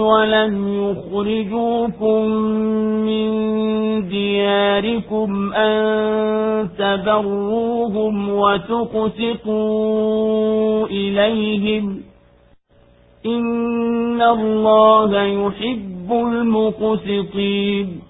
ولم يخرجوكم من دياركم أن تبروهم وتقسطوا إليهم إن الله يحب المقسطين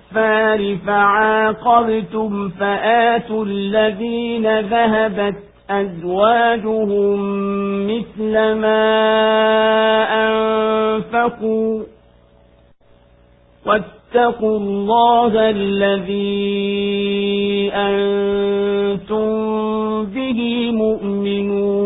الكفار فعاقبتم فآتوا الذين ذهبت أزواجهم مثل ما أنفقوا واتقوا الله الذي أنتم به مؤمنون